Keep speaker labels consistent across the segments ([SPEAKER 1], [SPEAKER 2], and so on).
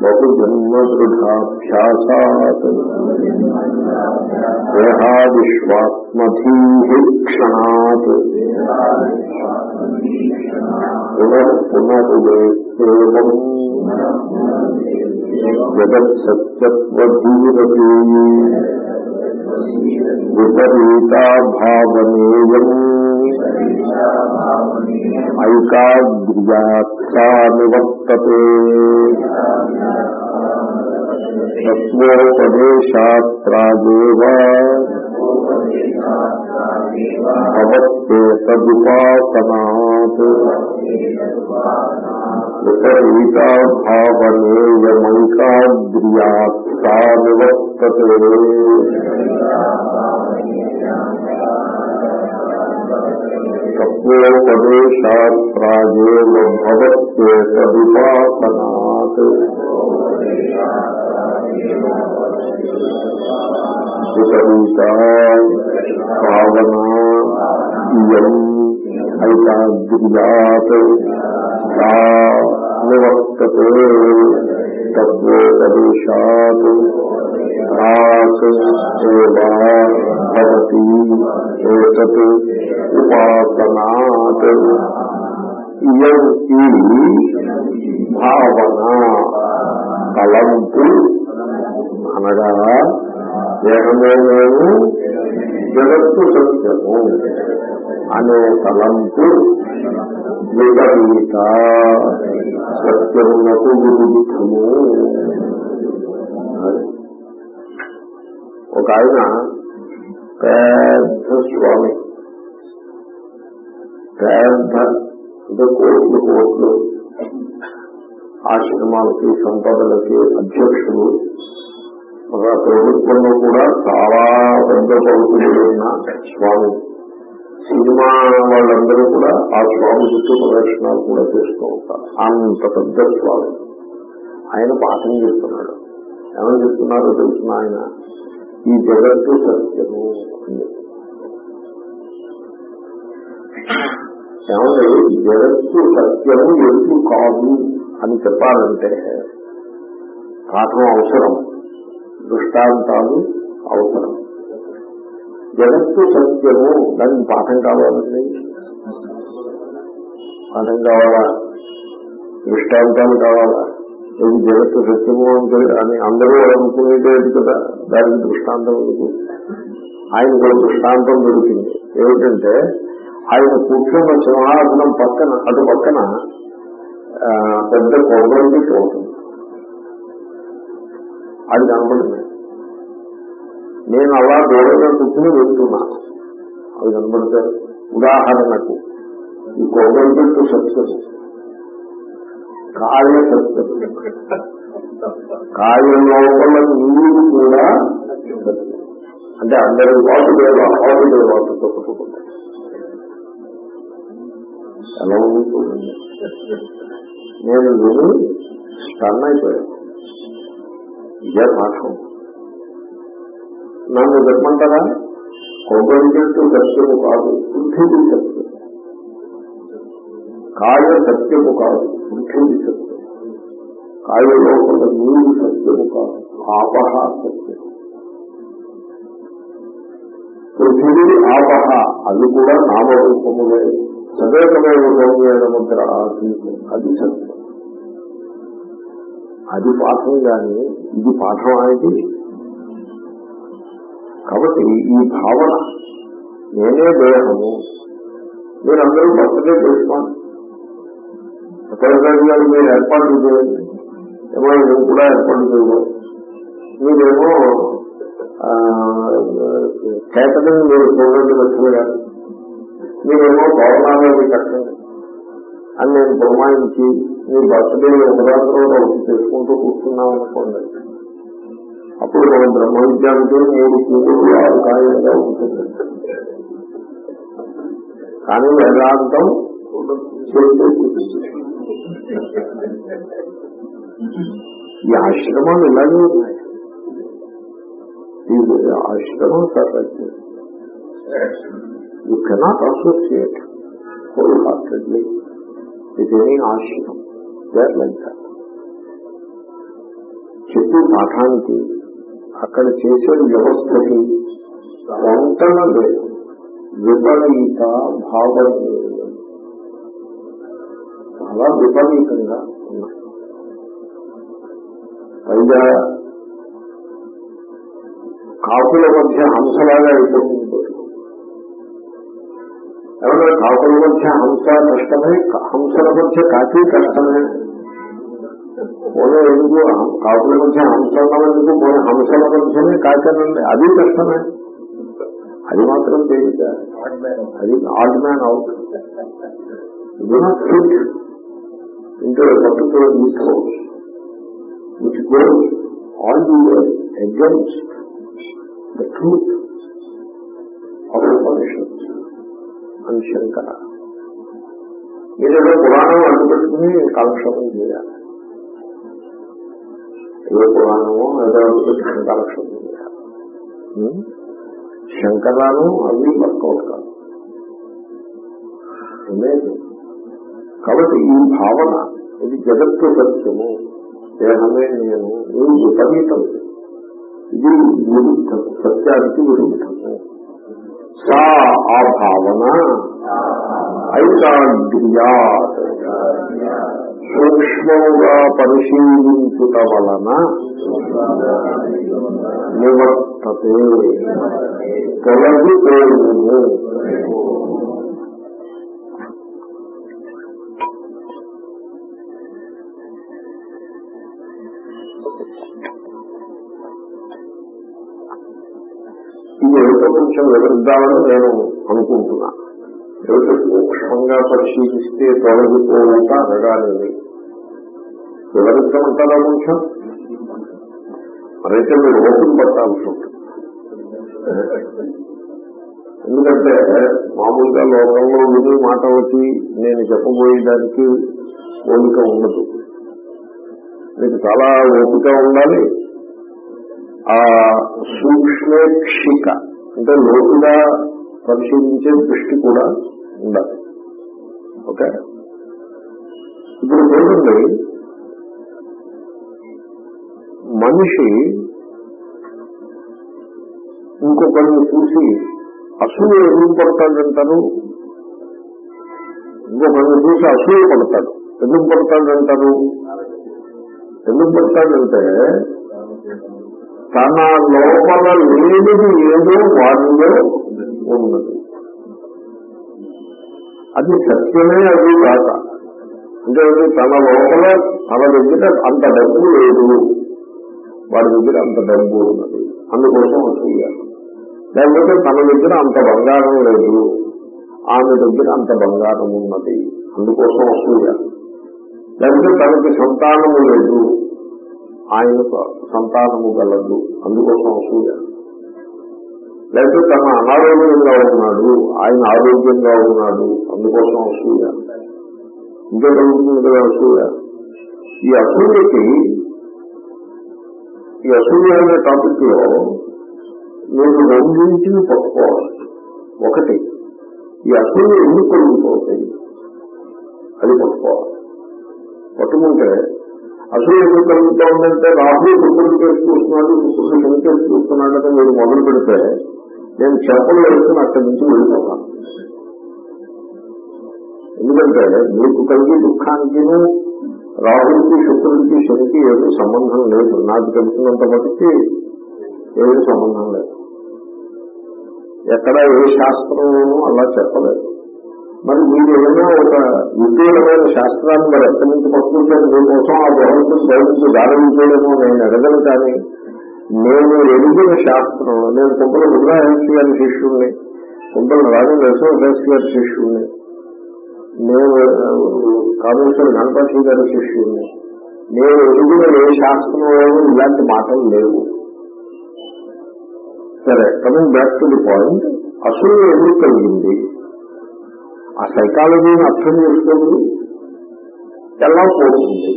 [SPEAKER 1] బహుజన్మదృఢాభ్యాసాత్ దేహాదిష్వాత్మధీ క్షణాత్ పునః పునరుదేవం జగత్సత్యత్వధీరతి విపరీతాభావనేయం ఐకాగ్ర్యాత్సా నివర్తతే తత్వోపదేశాత్రాగేవ భవత్యేతదుపాసనాత్ విపరీతాభావనేయమైకాగ్ర్యాత్సా నివర్తతే తత్వోపదేశాత్రాగేవ భవత్యేతదుపాసనాత్ విపరీత ఇయం ఐకాగ్ర్యాత్ సా నివర్తతే తత్వోపదేశాత్ ప్రాక్ ఏవా భవతి ఏతత్. ఉపాసనాత్ ఇయం ఈ భావన తలంపు అనగా దేహమే నేను జగత్తు సత్యము అనే తలంపు విపరీత సత్యమునకు విరుద్ధము. ఒక ఆయన పెద్ద స్వామి పెద్ద అంటే కోట్లు కోట్లు. ఆశ్రమాలకి సంపదలకి అధ్యక్షులు ప్రభుత్వంలో కూడా చాలా పెద్ద పలుకులైన స్వామి. సినిమా వాళ్ళందరూ కూడా ఆ స్వామి చుట్టూ ప్రదర్శనలు కూడా చేస్తూ ఉంటారు. అంత పెద్ద స్వామి. ఆయన పాఠం చెప్తున్నాడు. ఏమని చెప్తున్నారో తెలుసిన ఆయన ఈ జగత్తు సత్యము అని ఏమంటే జగత్తు సత్యము ఎదుటి కాదు అని చెప్పాలంటే కారణం అవసరం దృష్టాంతాలు అవసరం. జగత్తు సత్యము దానికి పాఠం కావాలండి. పాఠం కావాలా? దృష్టాంతాలు కావాలా? ఇది జగత్తు సత్యము అంటే అని అందరూ అనుకునేది కదా దానికి దృష్టాంతం ఎందుకు? ఆయన కూడా దృష్టాంతం దొరికింది. ఏమిటంటే ఆయన కూర్చున్న సింహాసనం పక్కన అటు పక్కన పెద్ద కొబ్బరి చెట్టు అది కనబడింది నేను అలా దూరంగా కూర్చుని వెళ్తున్నాను అది కనబడితే ఉదాహరణకు ఈ కొబ్బరి చెట్టు సత్యం కాయ సత్యం కాయ లోపల నీరు కూడా అంటే అందరి వాటు దేవ ఆవు దేవాలతో కొట్టుకుంటాయి ఎలా ఉంది చూడండి నేను విని స్టన్ అయిపోయాను. ఇదే పాఠం. నన్ను చెప్పమంటారా? కొబ్బరి చెట్టు సత్యము కాదు పృథ్వీ సత్యం కాయ సత్యము కాదు పృథ్వీ సత్యం కాయ లోపల నీరు సత్యము కాదు ఆపహ సత్యం పృథివీ ఆపహ అది కూడా నామరూపములే. సదేకమైన సౌమ్యమైన ముద్ర అది సత్యం అది పాఠం కానీ ఇది పాఠం అనేది. కాబట్టి ఈ భావన నేనే దేహము మీరందరూ బర్త్డే చేసుకోండి సత్యరాజు గారు మీరు ఏర్పాట్లు చేయండి. ఏమో నేను కూడా ఏర్పాటు చేయాలి మీరేమో కేటరింగ్ మీరు చూడండి లక్షలుగా మీరేమో భవనాలు కట్టండి అని నేను పురమాయించి మీ బర్త్డే ఒకదాంతో ఒకటి చేసుకుంటూ కూర్చున్నాం అనుకోండి. అప్పుడు మనం బ్రహ్మ విద్యానికి మూడు కూతురు ఆరు కాయంగా ఉంటుంది కానీ వేదాంతం చేస్తే చూపిస్తుంది. ఈ ఆశ్రమాలు ఇలాగే ఉన్నాయి. ఈ ఆశ్రమం సరే you cannot associate wholeheartedly with any ashram there like that చెప్పే పాఠానికి అక్కడ చేసే వ్యవస్థకి వంటన లేదు విపరీత భావం లేదు చాలా విపరీతంగా ఉన్నాయి. పైగా కాపుల మధ్య హంసలాగా అయిపోతుంది. ఏమన్నా కాకుల మధ్య హంస కష్టమే హంసల మధ్య కాకి కష్టమే పోనీ ఎందుకు కాకుల మధ్య హంస ఉన్నందుకు పోనీ హంసల మధ్యనే కాకనండి అది కష్టమే అది మాత్రం తేలిక అది odd man out do not fit into a particular discourse which goes all the way against the truth of Upanishads అని శంకర మీరేదో పురాణం అడ్డుపెట్టుకుని కాలక్షేపం చేయాలి. ఏదో పురాణమో ఏదో అడ్డుపెట్టుకుని కాలక్షేపం చేయాలి. శంకరాను అవి వర్కౌట్ కాదు. లేదు. కాబట్టి ఈ భావన ఇది జగత్తు సత్యము దేహమే నేను నేను విపరీతం ఇది విరుద్ధం సత్యానికి విరుద్ధము. సా ఆ భావన ఐకాగ్ర్యా సూక్ష్మంగా పరిశీలించుట వలన నివర్తతే తొలగిపోవును కొంచెం వివరిద్దామని నేను అనుకుంటున్నా. ఏమిటో? సూక్ష్మంగా పరిశీలిస్తే తొలగిపోవుట అనగానేది వివరించమంటారా కొంచెం మరైతే మీరు ఓపిక పట్టాల్సి ఉంటుంది. ఎందుకంటే మామూలుగా లోకంలో విని వచ్చి నేను చెప్పబోయేదానికి ఓపిక ఉండదు. మీకు చాలా ఓపిక ఉండాలి. ఆ సూక్ష్మేక్షిక అంటే లోతుగా పరిశీలించే దృష్టి కూడా ఉండాలి. ఓకే? ఇప్పుడు చూడండి. మనిషి ఇంకొకరిని చూసి అసూయ ఎందుకు పడతాడంటారు ఇంకొకరిని చూసి అసూయ పడతాడు. ఎందుకు పడతాడంటారు ఎందుకు పడతాడంటే తన లోపల లేనిది ఏదో వాడిలో ఉన్నది. అది సత్యమే అది కాక అంటే తన లోపల తన దగ్గర అంత డబ్బు లేదు. వాడి దగ్గర అంత డబ్బు ఉన్నది. అందుకోసం అసూయ లేకపోతే తన దగ్గర అంత బంగారం లేదు. ఆమె దగ్గర అంత బంగారం ఉన్నది. అందుకోసం అసూయ లేకపోతే తనకి సంతానము లేదు. ఆయనకు సంతానము గలదు. అందుకోసం సూర్య లేకపోతే తన అనారోగ్యంగా ఉన్నాడు. ఆయన ఆరోగ్యంగా ఉన్నాడు. అందుకోసం అసూయ ఇంకా కలుగుతుంది కదా అసూయ ఈ అసూయకి ఈ అసూయ అనే టాపిక్లో నేను రెండింటిని పట్టుకోవాలి. ఒకటి ఈ అసూయ ఎందుకు కలుగుతుంది అది పట్టుకోవాలి. పట్టుకుంటే అసూయ ఎందుకు కలుగుతా ఉందంటే రాహుల్ శుక్రుడు కేసు చూస్తున్నాడు శుక్రుడు శని కేసు చూస్తున్నాడు మీరు మొదలు పెడితే నేను చెప్పలు వేసుకుని అక్కడి నుంచి వెళ్ళిపోతాను ఎందుకంటే మీకు కలిగే దుఃఖానికిను రాహుడికి శుక్రుడికి శనికి ఏమీ సంబంధం లేదు. నాకు తెలిసినంత మటుకి ఏమీ సంబంధం లేదు. ఎక్కడ ఏ శాస్త్రంలోనూ అలా చెప్పలేదు. మరి మీరు ఏదైనా ఒక విపరీతమైన శాస్త్రాన్ని మరి ఎక్కడి నుంచి పట్టుకుంటారు దీనికోసం ఆ భగవంతుని బయటికి దారించలేమో నేను అడగను కానీ నేను ఎదిగిన శాస్త్రంలో నేను కుంపల రుద్రహస్తి గారి శిష్యుణ్ణి కుంపల రాజు నరసింహశాస్త్రి గారి శిష్యుణ్ణి నేను కామేశ్వర గణపతి గారి శిష్యుణ్ణి నేను ఎదిగిన ఏ శాస్త్రంలోనూ ఇలాంటి మాటలు లేవు. సరే coming back to the point. అసలు ఎందుకు కలిగింది. ఆ సైకాలజీని అర్థం చేసుకోండి ఎలా పోతుంది?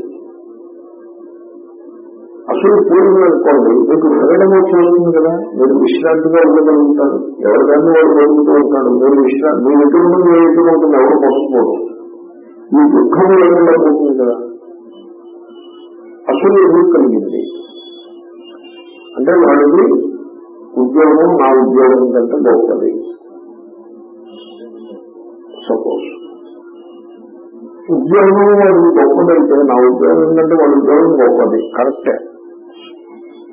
[SPEAKER 1] అసలు పోయింది అనుకోండి మీకు వినడం వచ్చేస్తుంది కదా? మీరు విశ్రాంతిగా ఉండగలుగుతారు. ఎవరికైనా వాడు పొందుతూ ఉంటాడు. మీరు విశ్రాంతి మీ ఎదురు ముందు ఏ ఉంటుంది ఎవరు పట్టుకోరు మీ దుఃఖం లేకుండా పోతుంది కదా? అసలు ఎందుకు కలిగింది? అంటే వాడికి ఉద్యోగం నా ఉద్యోగం కంటే గొప్పది. సపోజ్. ఉద్యోగం వాడికి గొప్పదంటే నా ఉద్యోగం ఏంటంటే వాడి ఉద్యోగం గొప్పది. కరెక్టే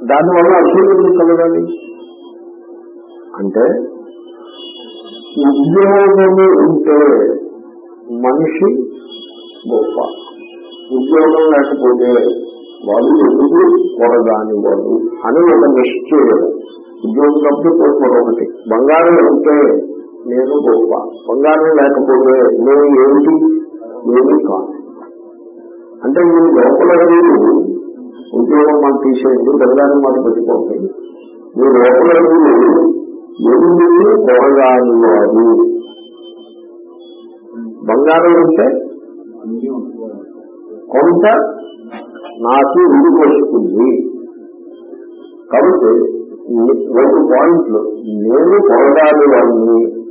[SPEAKER 1] దానివల్ల అసూర్యుడు కలగాలి? అంటే ఉద్యోగము ఉంటే మనిషి గొప్ప. ఉద్యోగం లేకపోతే వాడు ఎందుకు కొరదాని వాడు? అని ఒక నిశ్చయం. ఉద్యోగం కాబట్టి మరొకటి. బంగారం ఉంటే నేను గొప్ప. బంగారం లేకపోతే నేను ఏమిటి? ఏమీ కాదు. అంటే మీరు లోపల మీరు ఉద్యోగం మాకు తీసేయండి బంగారం మాకు పెట్టుకోండి. మీ లోపల మీరు ఎందుకు కొరగాని వాడు బంగారం ఉంటే? కొంత నాకు విడిగి కాబట్టి రెండు పాయింట్లు నేను కొరగాలి వాడిని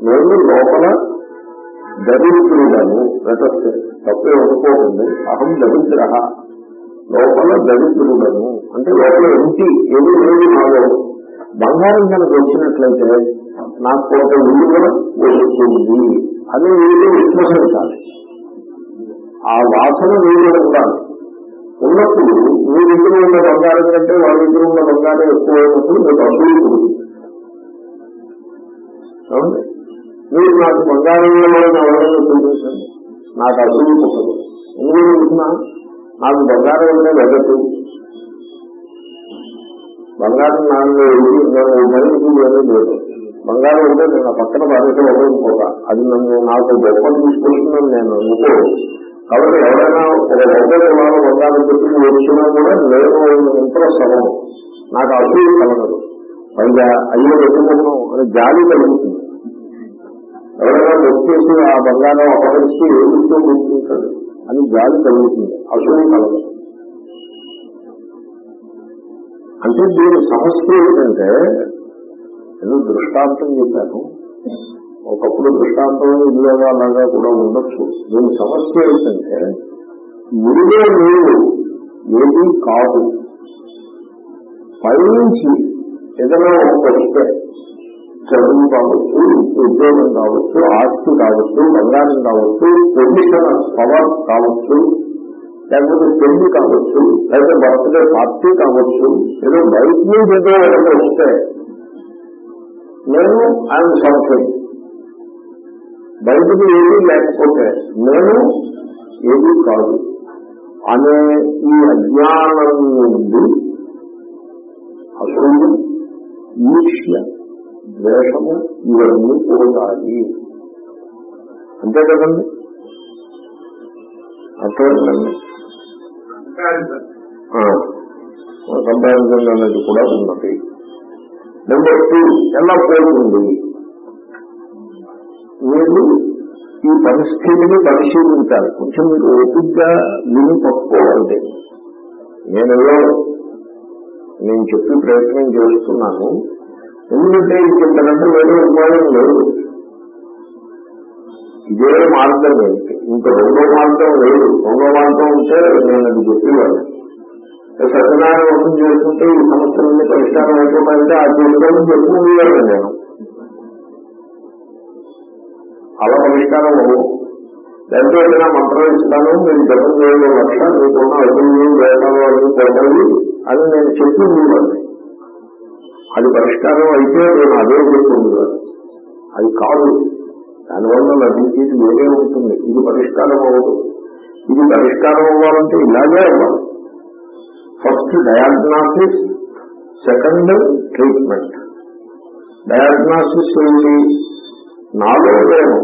[SPEAKER 1] నేను లోపల దరిద్రుడను లెటర్స్ తప్పే అనుకోకండి అహం దరిద్ర. లోపల దరిద్రుడను అంటే లోపల ఎంటి ఏది లేదు నాలో బంగారం కనుక వచ్చినట్లయితే నాకు కొంత విలువ వస్తుంది. అని మీరు విశ్లేషించాలి ఆ వాసన మీరు ఉండాలి. ఉన్నప్పుడు మీ దగ్గర ఉన్న బంగారం కంటే వాళ్ళ దగ్గర ఉన్న బంగారం ఎక్కువ ఎక్కువైనప్పుడు మీకు అసలు మీరు నాకు బంగారంలో ఎవరైనా చూపించండి నాకు అభివృద్ధి పుట్టదు నాకు బంగారం ఉంటే వెగటు బంగారం నాన్న నేను మనిషికి ఏమీ లేదు. బంగారం ఉంటే నేను పక్కన పారేసి వదలకపోక అది నన్ను నాకు గొప్పని తీసుకొస్తుందని నేను అనుకో కాబట్టి ఎవరైనా ఒక ఒకరి వాళ్ళు బంగారం పెట్టి వచ్చినా కూడా నేను ఇంప్రెస్ అవ్వను నాకు అభివృద్ధి కలగదు. పైగా అయ్యో పెట్టుకున్నాం అని జాలి కలుగుతుంది. ఎవరైనా వచ్చేసి ఆ బంగారం అపహరిస్తూ ఏడుస్తూ కూర్చుంటాడు అని గాలి కలుగుతుంది అశుభం కలగదు అంటే దీని సమస్య ఏంటంటే నేను దృష్టాంతం చెప్పాను. ఒకప్పుడు దృష్టాంతం ఇల్లుగా అలాగా కూడా ఉండొచ్చు. దీని సమస్య ఏంటంటే ఇల్లులో నీరు ఏది కాదు. పైనుంచి ఏదైనా ఒక వస్తే చదువు కావచ్చు ఉద్యోగం కావచ్చు ఆస్తి కావచ్చు బంగారం కావచ్చు పొజిషన్ పవర్ కావచ్చు లేకపోతే పెళ్ళి కావచ్చు లేదా బర్త్డే పార్టీ కావచ్చు ఏదో బయట నుంచి ఏదో ఒకటి వస్తే నేను ఐఎమ్ సంథింగ్. బయటకు ఏది లేకపోతే నేను ఏది కాదు. అనే ఈ అజ్ఞానం నుండి అసలు ఈర్ష్య ద్వేషము ఇవన్నీ పోతాయి. అంతే కదండి? అర్థమైందండి కంపారిజన్ అనేది కూడా ఉన్నది. నెంబర్ టూ ఎలా పోతుంది? మీరు ఈ పరిస్థితిని పరిశీలించాలి. కొంచెం మీరు ఓపిగ్గా విని పట్టుకోవాలి నేనేదో నేను చెప్పి ప్రయత్నం చేస్తున్నాను. ఎందుకంటే ఇంకెంతకంటే వేరే ఉపాయం లేదు. ఇదే మార్గం ఏంటి? ఇంక రెండో మార్గం లేదు. రెండో మార్గం ఉంటే నేను అది చెప్పేవాడు సత్యనారాయణ వ్రతం చేసుకుంటే ఈ సమస్యలన్నీ పరిష్కారం అయిపోతాయంటే ఆ చేసుకోవాలని చెప్పుకునేవాడు నేను. అలా పరిష్కారం అవ్వవు. దాంట్లో ఏదైనా మంత్రం ఇస్తాను మీరు జపం చేయడం లక్ష మీకున్న అభివృద్ధి వేటాలు అన్ని అని నేను చెప్పి ఉండేవాడిని అది పరిష్కారం అయితే నేను అదే చెప్తుంది అది కాదు. దానివల్ల లభించేది వేరే ఉంటుంది? ఇది పరిష్కారం అవ్వదు. ఇది పరిష్కారం అవ్వాలంటే ఇలాగే అవ్వాలి. First diagnosis second treatment diagnosis ఏంటి నాలో నేను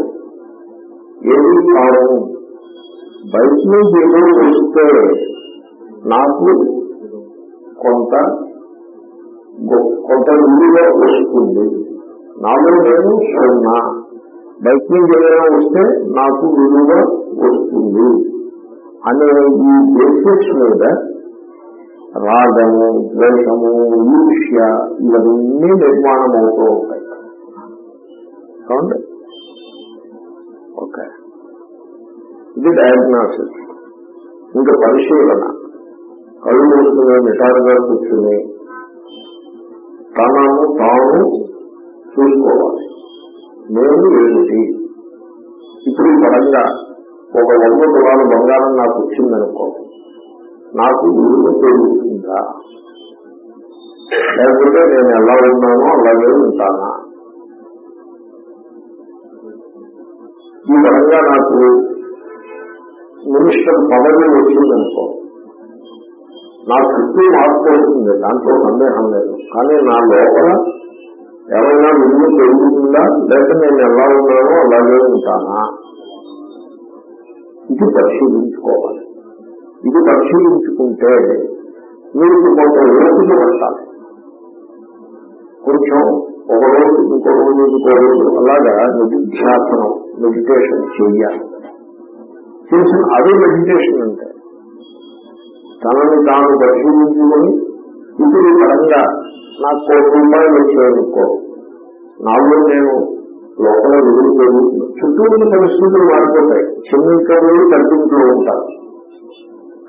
[SPEAKER 1] ఏది కాదు. బయట నుంచి ఏదో వస్తే నాకు కొంత కొంత విలువ వస్తుంది. నాలో నేను సున్నా. బయట నుంచి ఏదైనా వస్తే నాకు విలువ వస్తుంది. అనే ఈ బేసిస్ మీద రాగము ద్వేషము ఈర్ష్య ఇవన్నీ నిర్మాణం అవుతూ ఉంటాయి. కావండి ఓకే. ఇది డయాగ్నాసిస్ ఇంకా పరిశీలన. కళ్ళు మూసుకుని నిటారుగా కూర్చుని తనను తాను చూసుకోవాలి. నేను ఏమిటి? ఇప్పుడు ఈ పరంగా ఒక వంద తులాల బంగారం నాకు వచ్చిందనుకో నాకు విలువ పెరుగుతుందా లేకపోతే నేను ఎలా ఉన్నానో అలాగే ఉంటానా? ఈ పరంగా నాకు మినిస్టర్ పదవి వచ్చిందనుకో నా చుట్టూ మార్పు అవుతుంది దాంట్లో సందేహం లేదు కానీ నా లోపల ఏమైనా విలువ పెరుగుతుందా లేక నేను ఎలా ఉన్నానో అలాగే ఉంటానా? ఇది పరిశీలించుకోవాలి. ఇది పరిశీలించుకుంటే మీరు కొంత ఓపిక పట్టాలి. కొంచెం ఒక రోజు ఇంకో రోజు ఇంకో రోజు అలాగా నిధిధ్యాసనం మెడిటేషన్ చెయ్యాలి. చేసిన అదే మెడిటేషన్ అంటే తనను తాను పరిశీలించుకొని ఇప్పుడు పరంగా నాకు కోటి రూపాయలు వచ్చాయనుకో నాలో నేను లోపల విలువ పెరుగుతుంది చుట్టూ ఉన్న పరిస్థితులు మారిపోతాయి. చిన్నింట్లో కల్పింట్లో ఉంటారు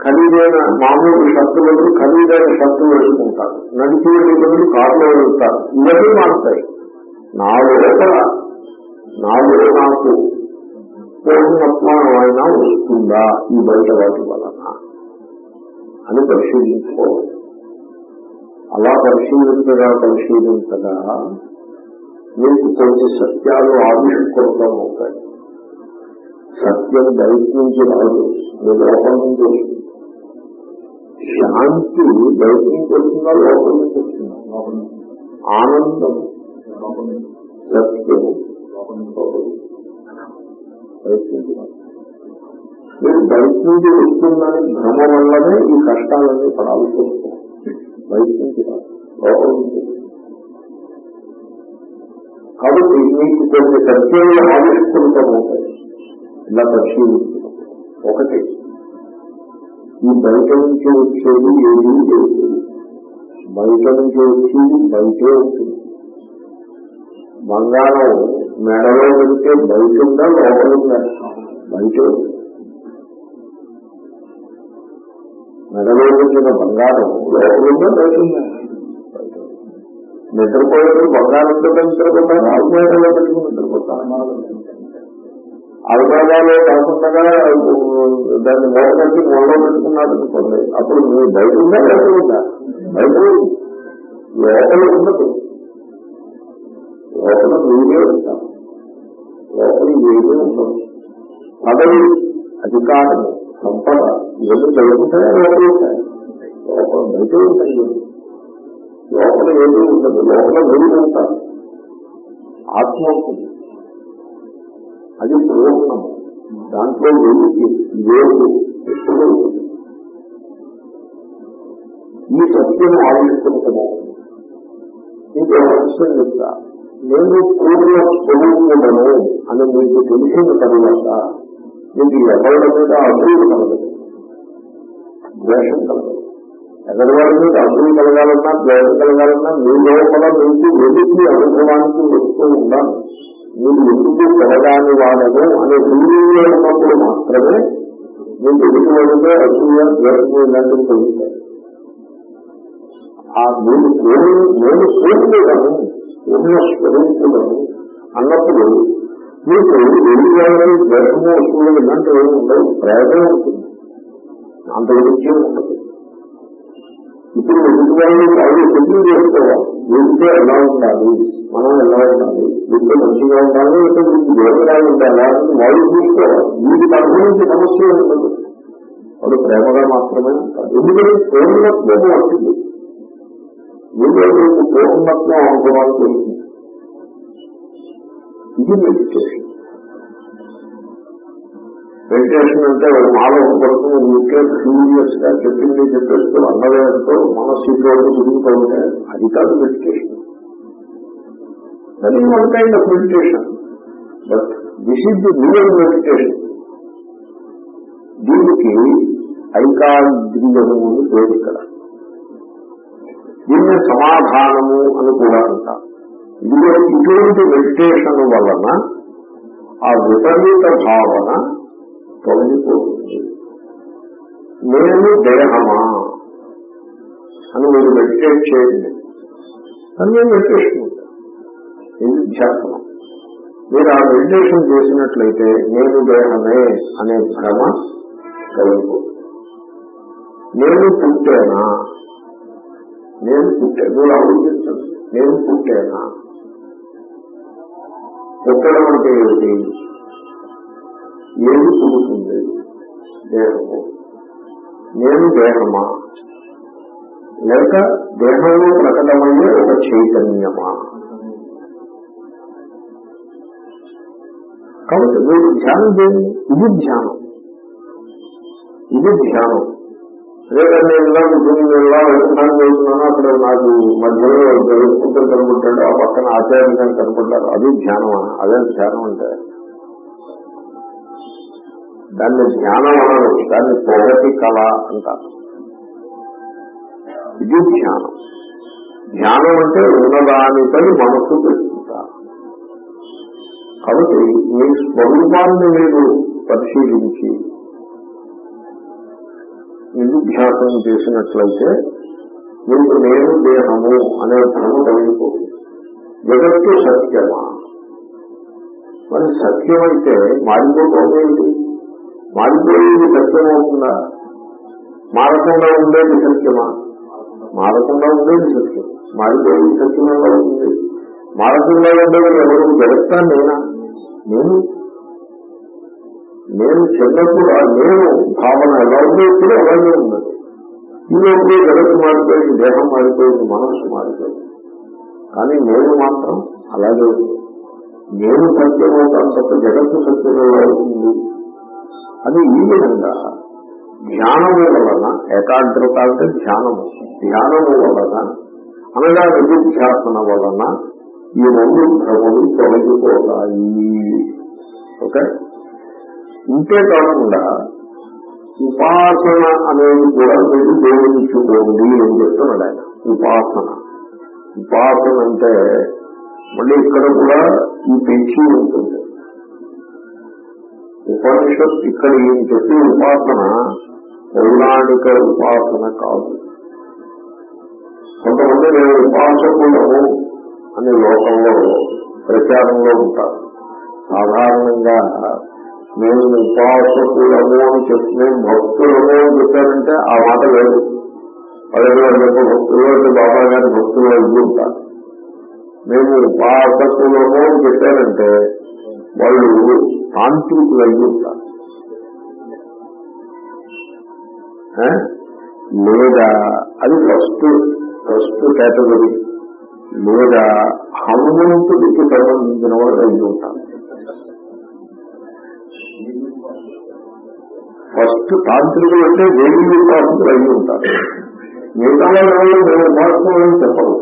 [SPEAKER 1] ఖరీదైన మామూలు షర్టులు ఖరీదైన షర్టులు వేసుకుంటారు నడిచి వెళ్ళేటప్పుడు కారులో వెళ్తారు ఇవన్నీ మారుతాయి. నా లోపల నాలో నాకు పూర్ణత్వం అయినా వస్తుందా? ఈ బయట వాటి వలన. అని పరిశీలించుకోవాలి అలా పరిశీలించగా పరిశీలించగా మీకు కొన్ని సత్యాలు ఆవిష్కృతం అవుతాయి. సత్యం బయట నుంచి రాదు మీ లోపల నుంచి వస్తుంది. శాంతి బయట నుంచి వస్తుందా లోపల నుంచి వస్తుందా? ఆనందం సత్యం బయట నుంచి రాదు. మీరు బయట నుంచి వస్తుందని భ్రమ వల్లనే ఈ కష్టాలన్నీ పడాల్సి వస్తుంది. బయట నుంచి లోపల నుంచి. కాబట్టి మీకు కొన్ని సత్యాలు ఆవిష్కృతమవుతాయి ఇలా పరిశీలించడం. ఒకటి ఈ బయట నుంచి వచ్చేది ఏది లేదు. బయట నుంచి వచ్చేది బయటే ఉంటుంది. బంగారం మెడలో పెడితే బయట ఉందా లోపల ఉందా? బయటే ఉంది. మెడలో పెట్టిన బంగారం లోపల ఉందా బయట ఉందా బయట ఉంది. నిద్రపోయేది బంగారంతో నిద్రపోతాను అల్మేడలో పెట్టుకుని నిద్రపోతాను అల్మేడాలో కాకుండా దాన్ని మూట మొదలు పెట్టుకున్నాడు అనుకోండి అప్పుడు మీరు బయట ఉందా లోపల ఉందా? బయట లోపల ఉండదు. లోపల మీరే ఉంటాం లోపల ఏమీ ఉండదు పదవి అధికారము. సంపద. ఇవన్నీ జరుగుతాయా? లోపల ఉంటాయి. లోపల బయట ఉంటాయి. లోపల ఏమీ ఉండదు. లోపల మీరు ఉంటారు ఆత్మ ఉంటుంది అది పూర్ణము దాంట్లో వెలికి వేరు ఎప్పుడు ఈ సత్యం ఆవిష్కృతము ఇంకో రహస్యం చెప్తా. నేను పూర్ణ స్వరూపము అని మీకు తెలిసిన తర్వాత మీకు ఎవరి మీద అసూయ కలగదు. ద్వేషం కలగదు. ఎదరివారి మీద అసూయ కలగాలన్నా ద్వేషం కలగాలన్నా మీ లోపల మీకు వెలికి అనుభవానికి వస్తూ ఉండాలి. మీరు ఎందుకు కలగాని వాడను అనే ఫీలింగ్ ఉన్నప్పుడు మాత్రమే మీకు ఎదుటివాడితే అసూయ ద్వేషం ఇలాంటివి కలుగుతాయి. ఆ నేను పూర్ణ- నేను పూర్ణుడను పూర్ణ స్వరూపులను అన్నప్పుడు మీకు ఎదుటివాడిని ద్వేషము వస్తుంది ఇలాంటివి ఏమి ఉండవు ప్రేమే ఉంటుంది. అంత విషయం ఉంటుంది. ఇప్పుడు ఎదుటివాళ్ళు వాళ్ళు సెటిల్ చేసుకోవాలి? వీటితో ఎలా ఉండాలి? మనం ఎలా ఉండాలి? వీటితో మంచిగా ఉండాలి? లేకపోతే వీటికి దూరంగా ఉండాలా? అని వాళ్ళు చూసుకోవాలి. వీటికి అనుభవించే సమస్య ఉండదు వాడు ప్రేమగా మాత్రమే ఉంటారు. ఎందుకంటే పూర్ణత్వం వచ్చింది వీళ్ళు మీకు పూర్ణత్వం అనుభవానికి వస్తుంది ఇది మెడిటేషన్ మెడిటేషన్ అంటే ఒక మాల పడుతుంది ఊరికే సీరియస్గా చెప్పింది చెప్పేస్తూ అన్నవేంతో మనస్సు ఇటువంటి తిరుగుతూ ఉంటే అది కాదు meditation that is one kind of meditation but this is the real meditation దీనికి ఐకాగ్రియము అని పేరు ఇక్కడ. దీన్ని సమాధానము అని కూడా అంటారు. ఇటువంటి మెడిటేషన్ వలన ఆ విపరీత భావన తొలగిపోతుంది. నేను దేహమా అని మీరు మెడిటేట్ చేయండి. దాన్ని మెడిటేషన్ ఇది ధ్యాసనం. మీరు ఆ మెడిటేషన్ చేసినట్లయితే నేను దేహమే అనే భ్రమ కలిగిపోతుంది నేను పుట్టానా? నేను పుట్టా మీరు ఆలోచించండి. నేను పుట్టానా? పుట్టడం అంటే ఏమిటి ఏది పుడుతుంది? దేహము. నేను దేహమా? లేక దేహంలో ప్రకటమయ్యే ఒక చైతన్యమా? కాబట్టి మీరు ధ్యానం చేయండి. ఇది ధ్యానం. ఇది ధ్యానం. లేదంటే నేను ఇలా కూర్చొని వ్యవసాయం చేస్తున్నాను అక్కడ నాకు మధ్యలో జరుగుతుంటే కనపడ్డాడు ఆ పక్కన ఆచార్యంగా కానీ కనపడ్డారు అది ధ్యానం అదే ధ్యానం అంటే దాన్ని ధ్యానం అనరు దాన్ని పొగటి కళ అంటారు ఇది ధ్యానం ధ్యానం అంటే ఉన్నదానిపై మనసు పెట్టుకుంటారు కాబట్టి మీ స్వరూపాన్ని మీరు పరిశీలించి నిరుధ్యాసం చేసినట్లయితే మీకు నేను దేహము అనే భ్రమ కలిగిపోతుంది. జగత్తు సత్యమా? మరి సత్యం అయితే మారిపోతుంది మారిపోయేది సత్యం అవుతుందా మారకుండా ఉండేది సత్యమా? మారకుండా ఉండేది సత్యం. మారిపోయేది సత్యమంగా ఉంటుంది మారకుండా ఉండేది ఎవరు? జగత్తా నేనా? నేను. నేను చిన్నప్పుడు ఆ నేను భావన ఎలా ఉందో ఇప్పుడు అలాగే ఉన్నది. ఈ జగత్తు మారిపోయింది దేహం మారిపోయింది మనస్సు మారిపోయింది. కానీ నేను మాత్రం అలాగే నేను సత్యం అవుతాను తప్ప జగత్తు సత్యం అవుతుంది. అది ఈ విధంగా ధ్యానము వలన ఏకాగ్రత అంటే ధ్యానము. ధ్యానము వలన అనగా నిధిధ్యాసన వలన ఈ రెండు భ్రమలు తొలగిపోతాయి. ఓకే? ఇంతే కాకుండా ఉపాసన అనేది కూడా మీరు జోడించుకోండి అని చెప్తున్నాడు ఆయన. ఉపాసన. ఉపాసన అంటే మళ్ళీ ఇక్కడ కూడా ఈ పెంచి ఉంటుంది. ఉపనిషత్ ఇక్కడ ఏం చెప్పి ఉపాసన? పౌరాణిక ఉపాసన కాదు. కొంతమంది నేను ఉపాసకులను అనే లోకంలో ప్రచారంలో ఉంటారు సాధారణంగా మేము ఉపాసకులము అని చెప్పి భక్తులము అని చెప్పారంటే ఆ మాట లేదు. అదేవిధంగా భక్తులు అంటే బాబా గారి భక్తులు అయ్యి ఉంటారు. మేము ఉపాసకులము అని చెప్పారంటే వాళ్ళు తాంత్రికులు అయి ఉంటారు. లేదా అది ఫస్ట్ ఫస్ట్ కేటగిరీ. లేదా హనుమంతుడికి సంబంధించిన వాళ్ళు అయి ఉంటారు. ఫస్ట్ తాంత్రికులు అంటే దేవీ ఉపాసకులు అయి ఉంటారు. మిగతా వాళ్ళు మేము అని చెప్పరు.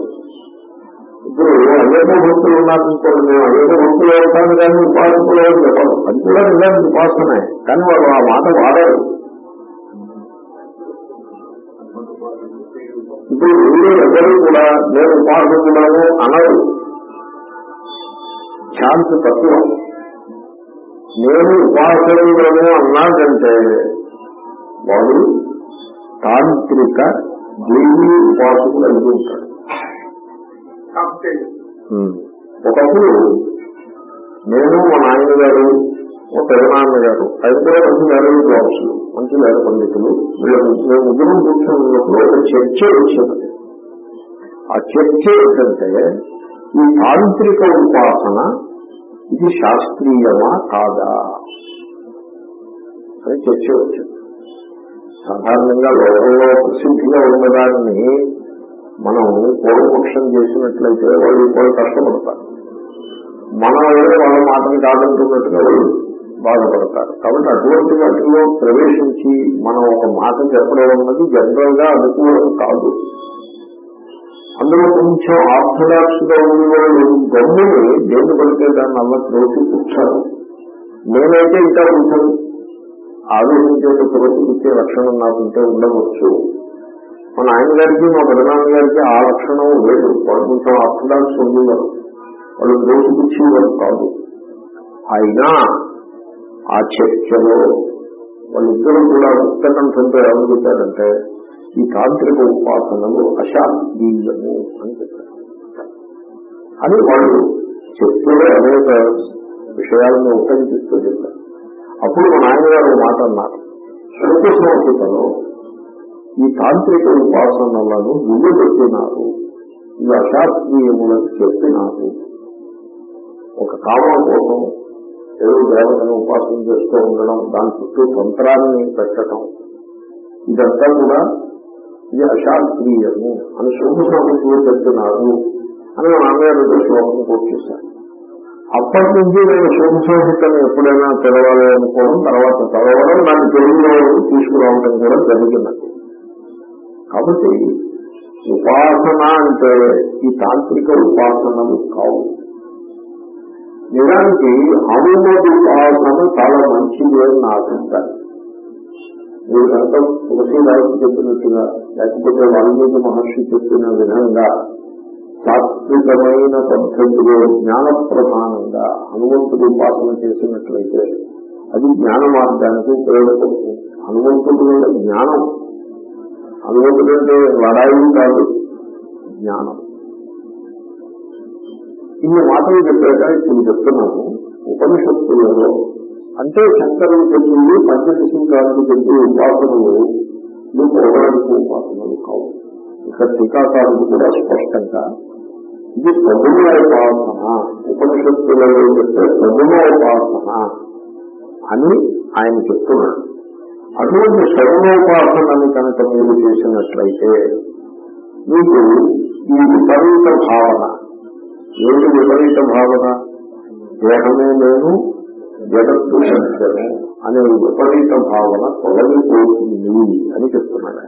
[SPEAKER 1] ఇప్పుడు అనేక భక్తులు ఉన్నారనుకోండి మేము అనేక భక్తులు అవుతాను కానీ ఉపాసకులు అని చెప్పరు. అది కూడా నిజానికి ఉపాసనే కానీ వాళ్ళు ఆ మాట వాడరు. ఇప్పుడు వీళ్ళు ఎవరు కూడా నేను ఉపాసకులను అనరు. శాంతి తత్వ నేను ఉపాసకులను అన్నాడంటే వాడు తాంత్రిక దేవీ ఉపాసకులు అయి ఉంటాడు. ఒకప్పుడు నేను మా నాయనగారు మా పెదనాన్న గారు ఆయన కూడా మంచి వేరే జాబ్స్లు మంచి వేద పండితులు మేము ముగ్గురు కూర్చున్నప్పుడు ఒక చర్చ వచ్చినది ఆ చర్చ ఏంటంటే ఈ తాంత్రిక ఉపాసన ఇది శాస్త్రీయమా కాదా? అని చర్చ వచ్చింది సాధారణంగా లోకంలో ప్రసిద్ధిగా ఉన్నదాన్ని మనం పూర్వపక్షం చేసినట్లయితే వాళ్ళు వాళ్ళు కష్టపడతారు. మనం ఏదో వాళ్ళ మాటను కాదంటున్నట్టుగా వాళ్ళు బాధపడతారు. కాబట్టి అటువంటి వాటిలో ప్రవేశించి మనం ఒక మాట చెప్పడం అన్నది జనరల్గా అనుకూలం కాదు. అందులో కొంచెం ఆర్థడాక్స్గా ఉన్న వాళ్ళు గమ్ముని దేని పడితే దాన్ని అలా త్రోసి కూర్చారు. నేనైతే ఇంకా కొంచెం ఆలోచించేట త్రోసిపుచ్చే లక్షణం నాకుంటే ఉండవచ్చు. మన ఆయన గారికి మా పెదనాన్న గారికి ఆ లక్షణం లేదు. వాళ్ళు కొంచెం ఆర్థడాక్స్ ఉండేవారు. వాళ్ళు త్రోసిపుచ్చేవారు కాదు. అయినా ఆ చర్చలో వాళ్ళిద్దరూ కూడా ఉత్తకంఠంతో ఏమని చెప్పారంటే ఈ తాంత్రిక ఉపాసనలు అశాంతీయము అని చెప్పారు. అని వాళ్ళు చర్చలో అనేక విషయాలను ఉపయోగిస్తూ చెప్పారు. అప్పుడు మా నాయనగారు మాట అన్నారు. శృత సంహితలో ఈ తాంత్రిక ఉపాసనలను విలువెట్టినారు ఇవి అశాస్త్రీయములను చెప్పినారు. ఒక కామం కోసం ఏదో దేవతను ఉపాసన చేస్తూ ఉండడం దాని చుట్టూ తంత్రాన్ని పెట్టడం ఇదంతా కూడా ఇది అశాస్త్రీయము అని శోభ చెప్తున్నారు అని నాన్నగారు శ్లోకం కోట్ అప్పటి నుంచి నేను శోభ ఎప్పుడైనా తెలవాలి అనుకోవడం తర్వాత చదవడం దాన్ని తెలుగులో తీసుకురావడం కూడా జరిగినది కాబట్టి ఉపాసన అంటే ఈ తాంత్రిక ఉపాసనలు కావు. నిజానికి అనుమతి ఉపాసన చాలా మంచిది అని నా అభిప్రాయం మీరు కనుక తులసీదాసు చెప్పినట్టుగా లేకపోతే వాల్మీకి మహర్షి చెప్పిన విధంగా సాత్వికమైన పద్ధతిలో జ్ఞాన ప్రధానంగా హనుమంతుడు ఉపాసన చేసినట్లయితే అది జ్ఞాన మార్గానికి ఉపయోగపడుతుంది. హనుమంతుడు జ్ఞానం. హనుమంతుడు అంటే లడాయి కాదు జ్ఞానం. ఇన్ని మాటలు చెప్పాక ఇప్పుడు చెప్తున్నాను ఉపనిషత్తులలో అంటే శంకరులు చెప్పింది పంచదశంకారులు చెప్పి ఉపాసనలు ఇవి పౌరాణిక ఉపాసనలు కావు. ఇక్కడ టీకాకారులు కూడా స్పష్టంగా ఇది సగుణ ఉపాసన. ఉపనిషత్తులలో చెప్తే సగుణ ఉపాసన అని ఆయన చెప్తున్నాడు. అటువంటి సగుణోపాసనని కనుక మీరు చేసినట్లయితే మీకు ఈ విపరీత భావన. ఏది విపరీత భావన? దేహమే నేను జగత్తు సత్యము అనే విపరీత భావన తొలగిపోతుంది అని చెప్తున్నాడు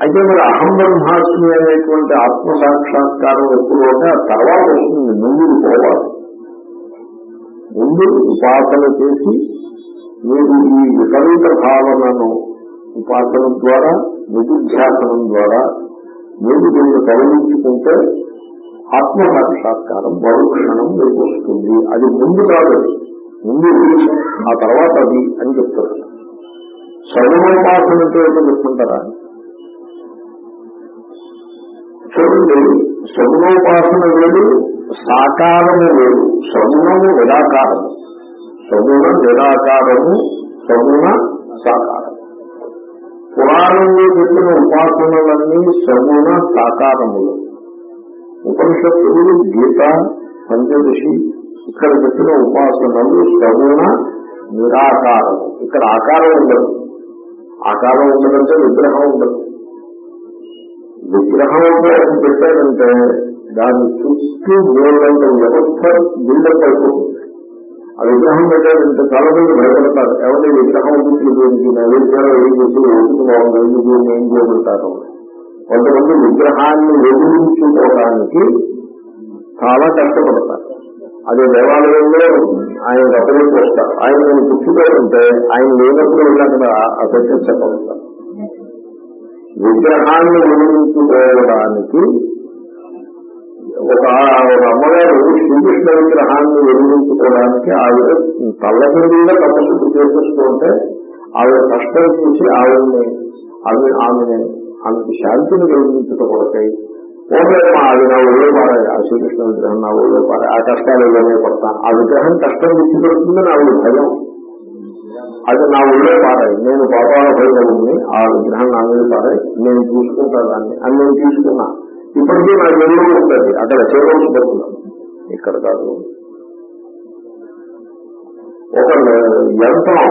[SPEAKER 1] అయితే మరి అహం బ్రహ్మాస్మి అనేటువంటి ఆత్మ సాక్షాత్కారం ఎప్పుడు అంటే ఆ తర్వాత వస్తుంది. ముందు పోవాలి. ముందు ఉపాసన చేసి మీరు ఈ విపరీత భావనను ఉపాసన ద్వారా నిధిధ్యాసనం ద్వారా మీరు దీన్ని తొలగించుకుంటే ఆత్మ సాక్షాత్కారం మరుక్షణం మీకు వస్తుంది అది ముందు కాదు. ముందు ఆ తర్వాత అది అని చెప్తారు. సగుణోపాసన అంటే చెప్తుంటారా? చూడండి సగుణోపాసన వేరు సాకారము వేరు సగుణము నిరాకారము. సగుణ నిరాకారము సగుణ సాకారం పురాణంలో చెప్పిన ఉపాసనలన్నీ సగుణ సాకారములు. ఉపనిషత్తులు గీత పంచదశి ఇక్కడ చెప్పిన ఉపాసనలు సగుణ నిరాకారం. ఇక్కడ ఆకారం ఉండదు. ఆకారం ఉండదంటే విగ్రహం ఉండదు. విగ్రహం అంటే పెట్టారంటే దాని చుట్టూ మూలంత వ్యవస్థ బిల్డప్ అయిపోతుంది. ఆ విగ్రహం పెట్టారంటే చాలా మంది భయపడతారు. ఎవరి విగ్రహం గురించి గురించి నైవేద్యాలు ఏం చేసి ఎందుకు బాగుంది దీన్ని ఏం చేయమంటారు? కొంతమంది విగ్రహాన్ని ఎదిరించుకోవడానికి చాలా కష్టపడతారు. అదే దేవాలయంలో ఆయన అప్పగించి వస్తారు ఆయన నేను పుచ్చుకోవాలంటే ఆయన లేనప్పుడు వెళ్ళి అక్కడ చెప్పగలుగుతారు విగ్రహాన్ని వెలిగించుకోవడానికి ఒక అమ్మగారు శ్రీకృష్ణ విగ్రహాన్ని వెలిగించుకోవడానికి ఆవిడ తల్ల మీద తపస్సు చేసేస్తుంటే ఆవిడ కష్టం చూసి ఆవిడని ఆమె ఆమెని ఆమెకి శాంతిని కలిగించడం కొరకై ఓమేమో అది నా ఒళ్ళో పారాయి ఆ శ్రీకృష్ణ విగ్రహం నా ఒళ్ళో పారాయి ఆ కష్టాలు ఇవన్నీ పడతాను. ఆ విగ్రహం కష్టం తెచ్చి పెడుతుందని ఆవిడ భయం. అది నా ఒళ్ళో పారాయి నేను పాపాల భయపడింది ఆ విగ్రహం నా మీద పారాయి నేను చూసుకుంటా దాన్ని. అని నేను తీసుకున్నా. ఇప్పటికీ నా ఇల్లు ఉంటుంది అక్కడ చేయవలసి పడుతున్నాను ఇక్కడ కాదు. ఒక యంత్రం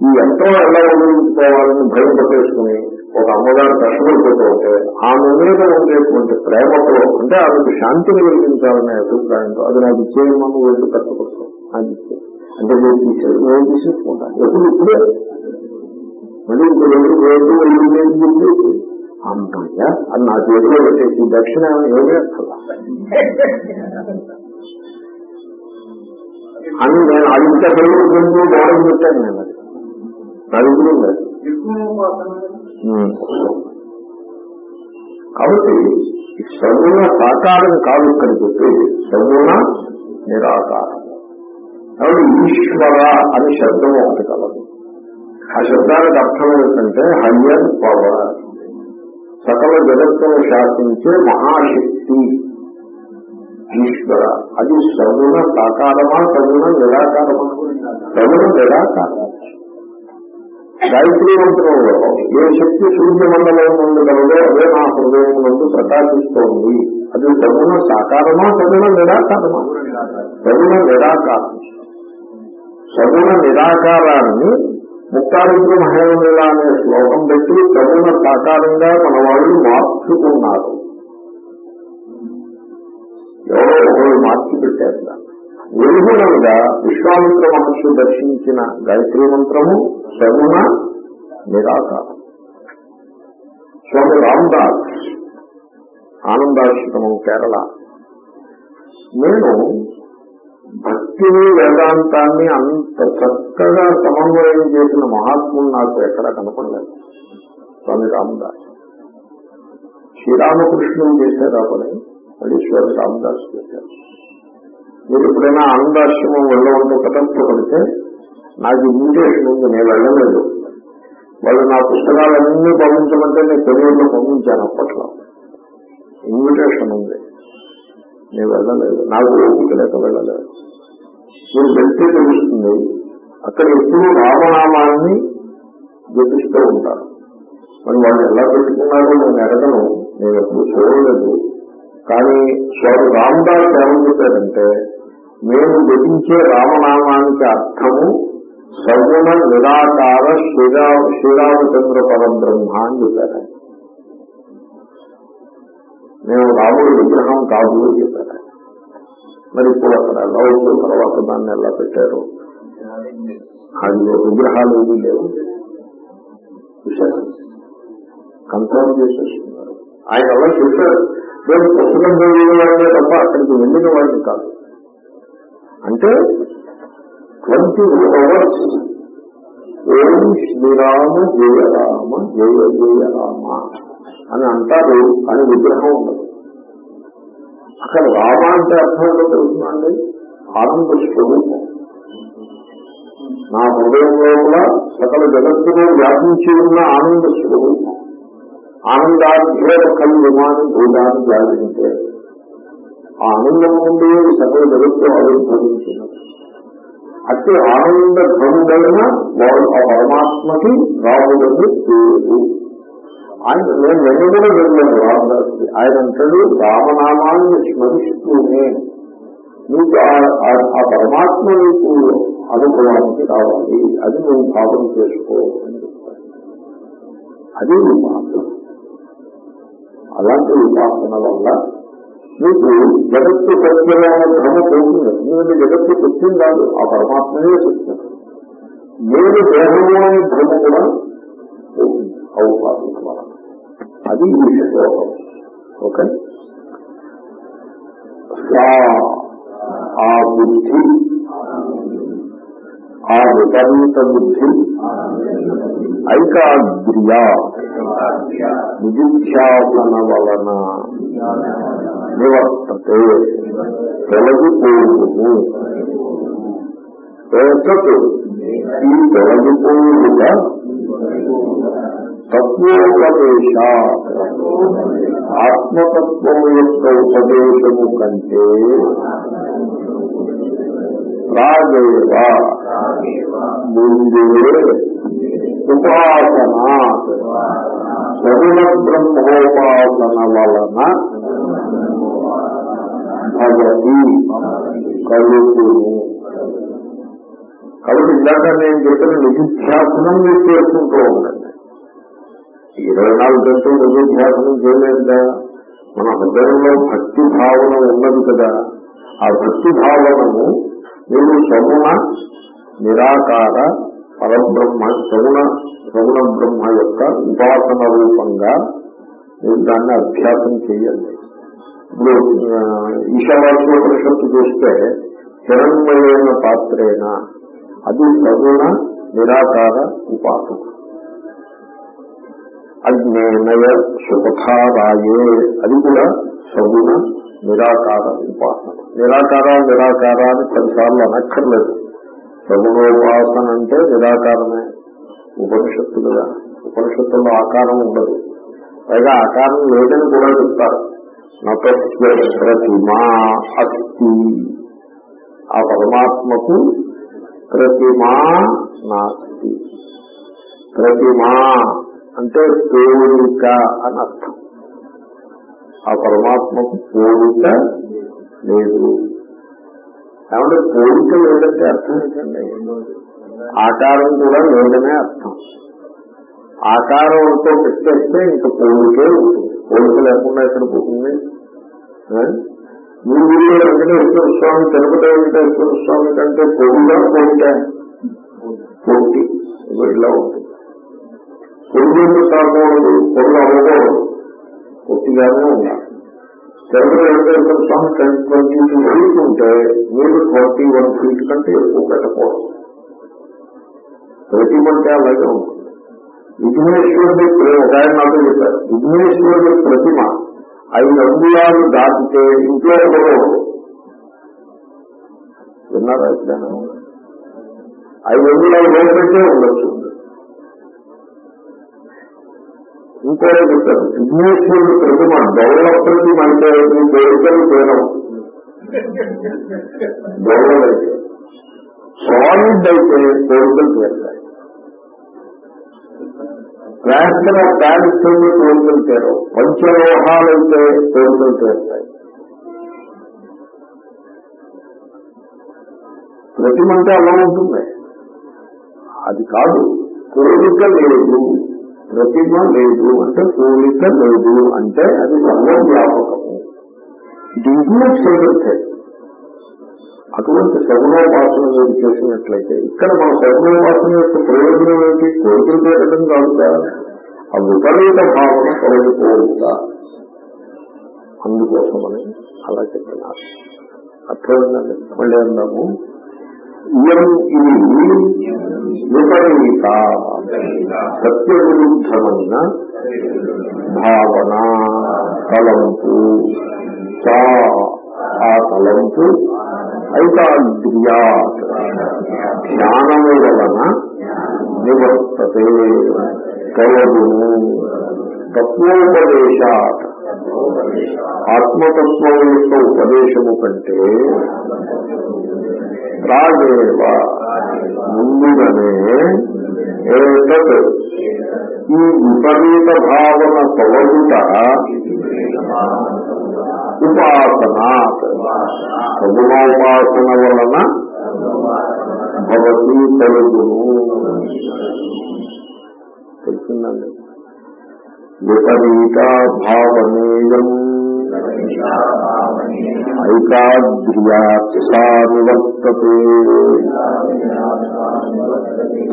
[SPEAKER 1] ఈ యంత్రం ఎలా ఉపయోగించుకోవాలని భయం పట్టేసుకుని ఒక అమ్మగారు కష్టపడిపోతూ ఉంటే ఆమె మీద ఉండేటువంటి ప్రేమతో అంటే ఆమెకు శాంతిని కలిగించాలనే అభిప్రాయంతో అది నాకు ఇచ్చేయమని వెళ్ళి కష్టపడతాం నాకు ఇచ్చే అంటే నేను తీసేది నేను తీసేసుకుంటాను ఎప్పుడు ఇప్పుడే? మళ్ళీ ఇంకో రెండు రోజులు వెళ్ళి వేలు అమ్మాయ్యా అది నా చేతిలో పెట్టేసి దక్షిణ ఏమే అని నేను అదింత గోడలు పెట్టాను నేను. అది నలుగురు కాబట్టి సగుణ సాకారం కాదు ఇక్కడ చెప్పి సగుణ నిరాకారం. కాబట్టి ఈశ్వర అని శబ్దం ఒకటి కలదు. ఆ శబ్దానికి అర్థం ఏంటంటే హయ్యర్ పవర్. సకల జగత్తును శాసించే మహాశక్తి. ఈశ్వర. అది సగుణ సాకారమా సగుణ నిరాకారమా? సగుణ నిరాకారం. గాయత్రి మంత్రంలో ఏ శక్తి సూర్యమండలం నుండి కలదో అదే నా హృదయం నుండి ప్రకాశిస్తోంది. అది సగుణ సాకారమా సగుణ నిరాకారమా? సగుణ నిరాకారం. సగుణ నిరాకారాన్ని ముక్తారుద్ర మహేంద్రుల అనే శ్లోకం పెట్టి సగుణ సాకారంగా మన వాళ్ళు మార్చుకున్నారు. ఎవరో ఒకరు మార్చి పెట్టారు దాన్ని. నిర్గుణంగా విశ్వామిత్ర మహర్షి దర్శించిన గాయత్రి మంత్రము సగుణ నిరాకారం. స్వామి రామ్దాస్ ఆనందాశ్రమం కేరళ. నేను భక్తిని వేదాంతాన్ని అంత చక్కగా సమన్వయం చేసిన మహాత్ములు నాకు ఎక్కడ కనపడలేదు. స్వామి రామదాస్. శ్రీరామకృష్ణుడు చేశారు ఆ పని మళ్ళీ స్వామి రామదాస్ చేశారు. మీరు ఎప్పుడైనా ఆనందాశ్రమం వెళ్ళవంటే తటస్థపడితే నాకు ఇన్విటేషన్ ఉంది నేను వెళ్ళలేదు. వాళ్ళు నా పుస్తకాలన్నీ పంపించమంటే నేను తెలుగులో పంపించాను అప్పట్లో. ఇన్విటేషన్ ఉంది. నేను వెళ్ళలేదు. నాకు ఓపిక లేక వెళ్ళలేదు. మీరు వెళ్తే తెలుస్తుంది అక్కడ ఎప్పుడూ రామనామాన్ని జపిస్తూ ఉంటారు. మరి వాళ్ళు ఎలా పెట్టుకున్నారో నేను ఎడగను నేను ఎప్పుడు చూడలేదు. కానీ స్వామి రామదాస్ ఏమని చెప్పారంటే మేము జపించే రామనామానికి అర్థము సగుణ నిరాకార శ్రీరా శ్రీరామచంద్ర పరబ్రహ్మ అని చెప్పారు. ఆయన. మేము రాముడి విగ్రహం కాదు అని చెప్పారు. మరి ఇప్పుడు అక్కడ ఎలా వచ్చిన తర్వాత దాన్ని ఎలా పెట్టారు? అది విగ్రహాలు ఏమీ లేవు. విశేషం కన్ఫర్మ్ చేసేస్తున్నారు ఆయన అలా చెప్పారు. నేను పుస్తకం చదివిన వాళ్ళే తప్ప అక్కడికి వెళ్ళిన వాళ్ళని కాదు. అంటే ట్వంటీ అవర్స్. ఓం శ్రీరామ జయ రామ జయ జయ రామ అని అంటారు అని విగ్రహం ఉండదు. అక్కడ రామ అంటే అర్థం ఏంటో తెలుస్తుందండి ఆనంద స్వరూపం నా హృదయంలో కూడా సకల జగత్తులో వ్యాపించి ఉన్న ఆనంద స్వరూపం. ఆనందాధ్యేయ కళ్యాణి భూతాన్ని వ్యాపించే ఆ ఆనందం నుండి సకల జగత్తు ఆవిర్భవించినది అట్టి ఆనంద ఘనుడైన వాడు ఆ పరమాత్మకి రాముడని పేరు. ఆయన నేను నిన్న కూడా వెళ్ళాను రామదాస్కి. ఆయన అంటాడు రామనామాన్ని స్మరిస్తూనే నీకు ఆ- పరమాత్మ నీకు అనుభవానికి రావాలి. అది నువ్వు భావన చేసుకో అని చెప్తాడు. అది ఉపాసన. అలాంటి ఉపాసన వల్ల మీకు జగత్తు సత్యమైన భ్రమ పోతుంది. ఎందుకంటే జగత్తు సత్యం కాదు ఆ పరమాత్మయే సత్యం. నేను దేహము అనే భ్రమ కూడా పోతుంది ఆ ఉపాసన వల్ల అది ఈ శ్లోకం ఓకే? సా ఆ బుద్ధి ఆ విపరీత బుద్ధి ఐకాగ్ర్య నిధిధ్యాసన వలన నివర్తతే. తొలగిపోవును ఏతత్ ఈ తొలగిపోవుట తత్వోపదేశ. ఆత్మతత్వము యొక్క ఉపదేశము కంటే రాగేవా ముందే ఉపాసన. సగుణ బ్రహ్మోపాసన వలన భగతి కలుగును కాబట్టి ఇందాక నేను చెప్పిన నిధిధ్యాసనం మీరు చేసుకుంటూ ఉండండి. ఇరవై నాలుగు గంటలు నిధిధ్యాసనం చేయలేదా మన హృదయంలో భక్తి భావన ఉన్నది కదా. ఆ భక్తి భావనము మీరు సగుణ నిరాకార పరబ్రహ్మ సగుణ సగుణ బ్రహ్మ యొక్క ఉపాసన రూపంగా మీరు దాన్ని అభ్యాసం చేయండి. ఇప్పుడు ఆ, ఈశావాస్యోపనిషత్తు చూస్తే హిరణ్మయమైన పాత్రేన? అది సగుణ నిరాకార ఉపాసన. అజ్ఞేనయ సుపథారాయే అది కూడా సగుణ నిరాకార ఉపాసన. నిరాకార నిరాకార అని పదిసార్లు అనక్కర్లేదు. సగుణోపాసన అంటే నిరాకారమే. ఉపనిషత్తు కదా. ఉపనిషత్తుల్లో ఆకారం ఉండదు. పైగా ఆకారం లేదని కూడా చెప్తారు. నతస్య ప్రతిమా అస్తి. ఆ పరమాత్మకు ప్రతిమా నాస్తి. ప్రతిమా అంటే పోలిక అని అర్థం. ఆ పరమాత్మకు పోలిక లేదు. కాబట్టి పోలిక లేదంటే అర్థం ఏంటండి? ఆకారం కూడా లేదనే అర్థం. ఆకారం అంతా పెట్టేస్తే ఇంకా పోలికే ఉంటుంది. కోరిక లేకుండా ఎక్కడ పోతుంది? మీ ఊళ్ళో వెంకటేశ్వర స్వామి తిరుపతి వెంకటేశ్వర స్వామి కంటే పొడిగా కోరిక పొట్టి ఇలా ఉంటుంది? పొడిగా కాకూడదు పొడుగు అవ్వకూడదు పొట్టిగానే ఉండాలి. Tirupati Venkateswara Swamy twenty two feet ఉంటే మీరు ట్వంటీ వన్ ఫీట్ కంటే ఎక్కువ పెట్టకూడదు. ప్రతి అంటే అలాగే ఉంటుంది. విఘ్నేశ్వరుడి ఒక ఆయన నాతో చెప్పారు. విఘ్నేశ్వరుడి ప్రతిమ ఐదు అంగుళాలు దాటితే ఇంట్లో కూడా విన్నారా ఎప్పుడైనా? ఐదు అంగుళాలు లోపలికే ఉండొచ్చు. ఇంకో చెప్పారు విఘ్నేశ్వరుడు ప్రతిమ గౌరవ ప్రతిమ అంటే మీ కోరికలు గౌరవ అయితే. సాలిడ్ అయితే కోరికలు తీరుతాయి. వేసిన ఆఫ్ తోడుకుంటారు కోరికలు తీరవు పంచలోహాలైతే కోరికలు తీరుతాయి ప్రతిమ అలా ఉంటుంది. అది కాదు కోరిక లేదు. ప్రతిమ లేదు అంటే కోరిక లేదు అంటే అది సర్వవ్యాపకము ఇది ఇంక్లూడ్స్ ఎవరిథింగ్ అటువంటి సగుణోపాసన మీరు చేసినట్లయితే ఇక్కడ మన సగుణోపాసన యొక్క ప్రయోజనం ఏంటి కోరికలు తీరడం కాదుగా ఆ విపరీత భావన తొలగిపోవుగా అందుకోసమని అలా చెప్పినారు. అర్థమైందండి మళ్ళీ అందాము. ఇయం ఇది విపరీత సత్య విరుద్ధమైన భావన తలంపు సా ఆ తలంపు ఐకాగ్ర్యా జ్ఞానము వలన నివర్తతే. కలదును తత్వోపదేశాత్. ఆత్మతత్వం యొక్క ఉపదేశము కంటే రాగేవ ముందుగానే ఏతత్. ఈ విపరీత భావన తొలగుట ఉపాసన సగుణోపాసన వలన భవతి కలుగును. తెలిసిందండి? విపరీత భావనేయం. ఐకాగ్ర్యాసానివర్తతే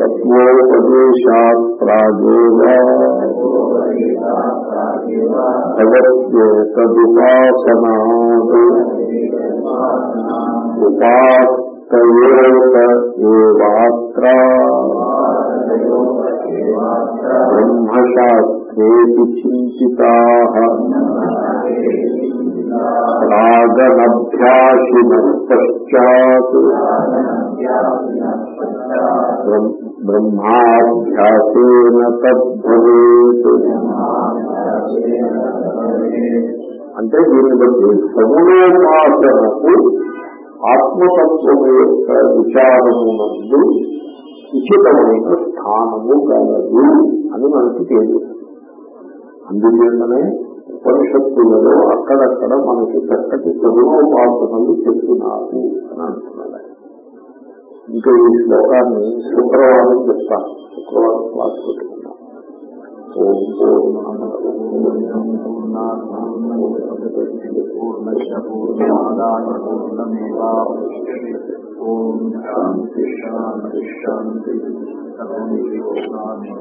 [SPEAKER 1] తత్వోపదేశాత్ ప్రాగేవ భగవత్యేతదుపాసనాత్ ఏవాత్ర బ్రహ్మశాస్త్రేతి చింతితా రాగనభ్యాసిన పశ్చాత్ బ్రహ్మాభ్యాసేన తద్భవేత్ అంటే దీన్ని బట్టి సగుణోపాసనకు ఆత్మతత్వము యొక్క విచారమునందు ఉచితమైన స్థానము కలదు అని మనకి తెలియదు అందుచేతనే ఉపనిషత్తులలో అక్కడక్కడ మనకి చక్కటి సగుణోపాసనలు చెప్తున్నారు అని అంటున్నాడు. ఇంకా ఈ శ్లోకాన్ని శుక్రవారం చెప్తాను. శుక్రవారం క్లాస్ పెట్టుకుందాం ఓం
[SPEAKER 2] పూర్ణమాదాయ పూర్ణమేవాశిష్యతే ఓం శాంతి శాంతి శాంతి సర్వం యోగాన్ని